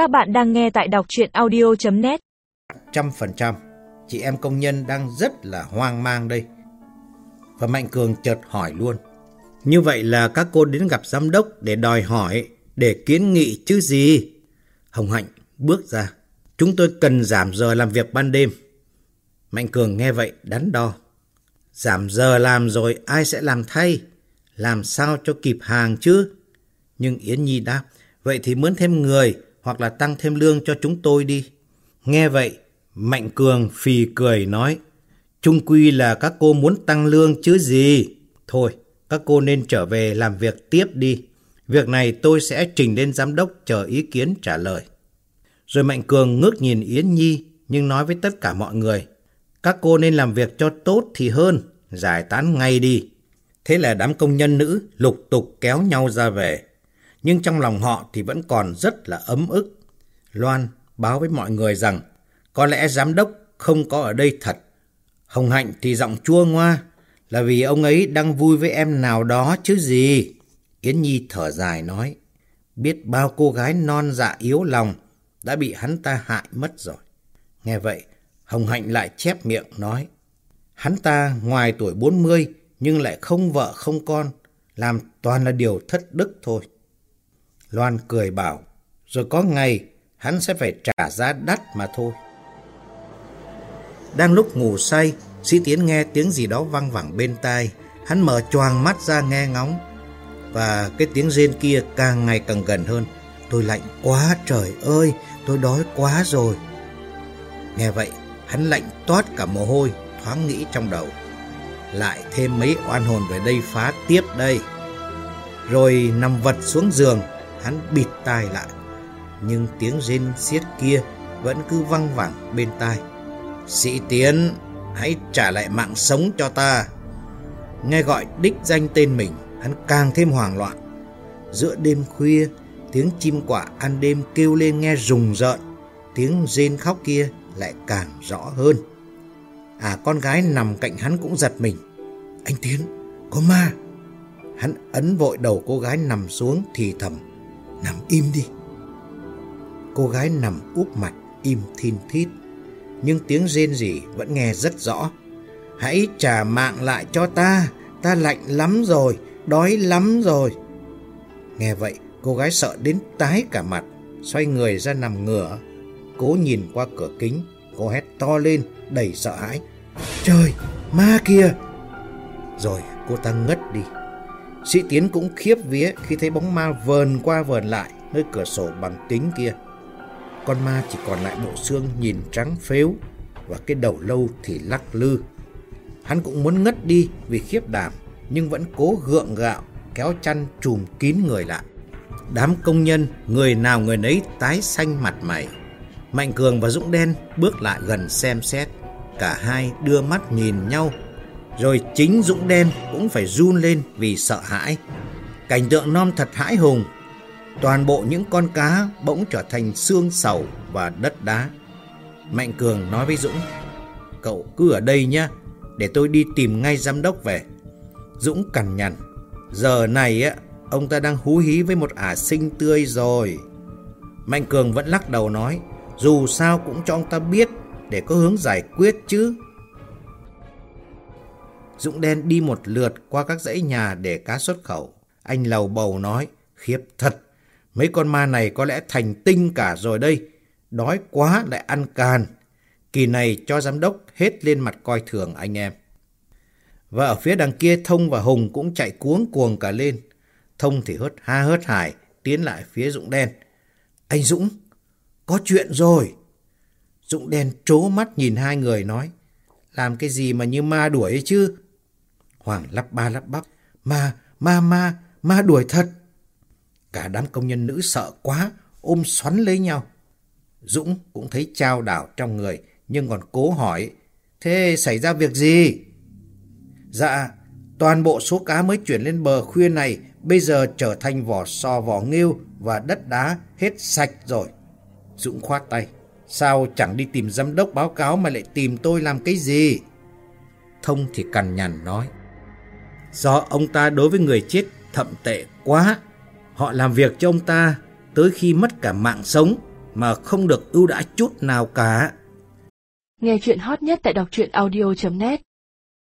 Các bạn đang nghe tại đọc chuyện audio.net Trăm phần trăm, chị em công nhân đang rất là hoang mang đây. Và Mạnh Cường chợt hỏi luôn. Như vậy là các cô đến gặp giám đốc để đòi hỏi, để kiến nghị chứ gì? Hồng Hạnh bước ra. Chúng tôi cần giảm giờ làm việc ban đêm. Mạnh Cường nghe vậy đắn đo. Giảm giờ làm rồi ai sẽ làm thay? Làm sao cho kịp hàng chứ? Nhưng Yến Nhi đáp, vậy thì mướn thêm người hoặc là tăng thêm lương cho chúng tôi đi. Nghe vậy, Mạnh Cường phì cười nói, Trung quy là các cô muốn tăng lương chứ gì? Thôi, các cô nên trở về làm việc tiếp đi. Việc này tôi sẽ trình lên giám đốc chờ ý kiến trả lời. Rồi Mạnh Cường ngước nhìn Yến Nhi nhưng nói với tất cả mọi người, các cô nên làm việc cho tốt thì hơn, giải tán ngay đi. Thế là đám công nhân nữ lục tục kéo nhau ra về. Nhưng trong lòng họ thì vẫn còn rất là ấm ức. Loan báo với mọi người rằng có lẽ giám đốc không có ở đây thật. Hồng Hạnh thì giọng chua ngoa là vì ông ấy đang vui với em nào đó chứ gì. Yến Nhi thở dài nói biết bao cô gái non dạ yếu lòng đã bị hắn ta hại mất rồi. Nghe vậy, Hồng Hạnh lại chép miệng nói hắn ta ngoài tuổi 40 nhưng lại không vợ không con, làm toàn là điều thất đức thôi. Loan cười bảo, rồi có ngày hắn sẽ phải trả giá đắt mà thôi. Đang lúc ngủ say, Sĩ Tiến nghe tiếng gì đó văng vẳng bên tai. Hắn mở choàng mắt ra nghe ngóng. Và cái tiếng rên kia càng ngày càng gần hơn. Tôi lạnh quá trời ơi, tôi đói quá rồi. Nghe vậy, hắn lạnh toát cả mồ hôi, thoáng nghĩ trong đầu. Lại thêm mấy oan hồn về đây phá tiếp đây. Rồi nằm vật xuống giường, hắn bịt tai lại. Nhưng tiếng rên xiết kia vẫn cứ văng vẳng bên tai. Sĩ Tiến, hãy trả lại mạng sống cho ta. Nghe gọi đích danh tên mình, hắn càng thêm hoảng loạn. Giữa đêm khuya, tiếng chim quả ăn đêm kêu lên nghe rùng rợn. Tiếng rên khóc kia lại càng rõ hơn. À con gái nằm cạnh hắn cũng giật mình. Anh Tiến, có ma. Hắn ấn vội đầu cô gái nằm xuống thì thầm. Nằm im đi. Cô gái nằm úp mặt im thin thít. Nhưng tiếng rên rỉ vẫn nghe rất rõ. Hãy trả mạng lại cho ta. Ta lạnh lắm rồi. Đói lắm rồi. Nghe vậy cô gái sợ đến tái cả mặt. Xoay người ra nằm ngửa. Cố nhìn qua cửa kính. Cô hét to lên đầy sợ hãi. Trời, ma kia! Rồi cô ta ngất đi. Sĩ Tiến cũng khiếp vía khi thấy bóng ma vờn qua vờn lại nơi cửa sổ bằng kính kia. Con ma chỉ còn lại bộ xương nhìn trắng phếu và cái đầu lâu thì lắc lư. Hắn cũng muốn ngất đi vì khiếp đảm, nhưng vẫn cố gượng gạo, kéo chăn trùm kín người lại. Đám công nhân, người nào người nấy tái xanh mặt mày. Mạnh Cường và Dũng Đen bước lại gần xem xét. Cả hai đưa mắt nhìn nhau rồi chính Dũng Đen cũng phải run lên vì sợ hãi. Cảnh tượng non thật hãi hùng. Toàn bộ những con cá bỗng trở thành xương sầu và đất đá. Mạnh Cường nói với Dũng, cậu cứ ở đây nhé, để tôi đi tìm ngay giám đốc về. Dũng cằn nhằn, giờ này á, ông ta đang hú hí với một ả sinh tươi rồi. Mạnh Cường vẫn lắc đầu nói, dù sao cũng cho ông ta biết để có hướng giải quyết chứ. Dũng đen đi một lượt qua các dãy nhà để cá xuất khẩu. Anh lầu bầu nói, khiếp thật, mấy con ma này có lẽ thành tinh cả rồi đây. Đói quá lại ăn càn. Kỳ này cho giám đốc hết lên mặt coi thường anh em. Và ở phía đằng kia Thông và Hùng cũng chạy cuống cuồng cả lên. Thông thì hớt ha hớt hải, tiến lại phía Dũng đen. Anh Dũng, có chuyện rồi. Dũng đen trố mắt nhìn hai người nói. Làm cái gì mà như ma đuổi ấy chứ? Hoàng lắp ba lắp bắp. Ma, ma, ma, ma đuổi thật. Cả đám công nhân nữ sợ quá, ôm xoắn lấy nhau. Dũng cũng thấy trao đảo trong người, nhưng còn cố hỏi. Thế xảy ra việc gì? Dạ, toàn bộ số cá mới chuyển lên bờ khuya này bây giờ trở thành vỏ sò vỏ nghêu và đất đá hết sạch rồi. Dũng khoát tay. Sao chẳng đi tìm giám đốc báo cáo mà lại tìm tôi làm cái gì? Thông thì cằn nhằn nói. Do ông ta đối với người chết thậm tệ quá. Họ làm việc cho ông ta tới khi mất cả mạng sống mà không được ưu đãi chút nào cả. Nghe chuyện hot nhất tại đọc truyện audio.net